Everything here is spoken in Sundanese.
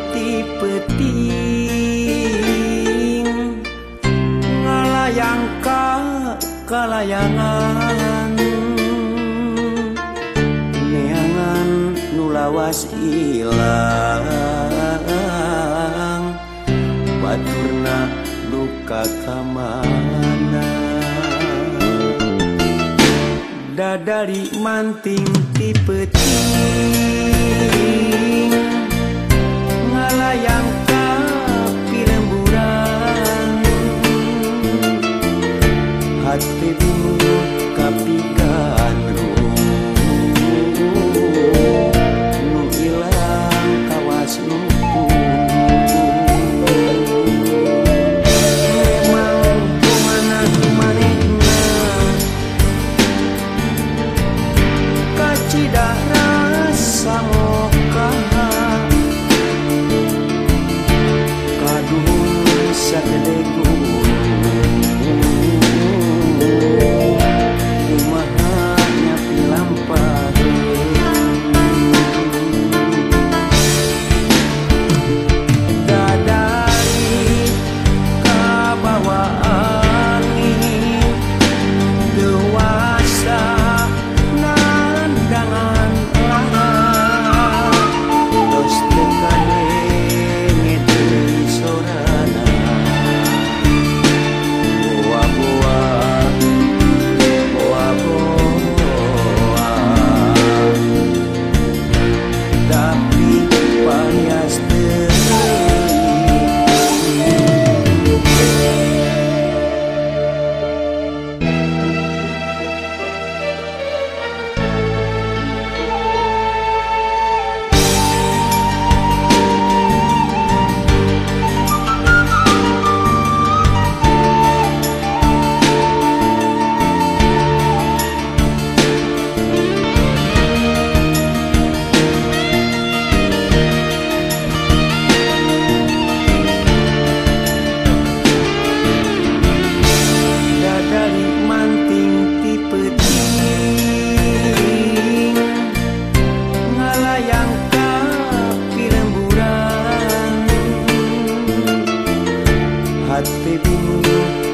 peti-peting ngalayang ka kalayangan. Neangan nulawas ilang. Baturna luka kamana dadari manting tipe-ting up. at bibing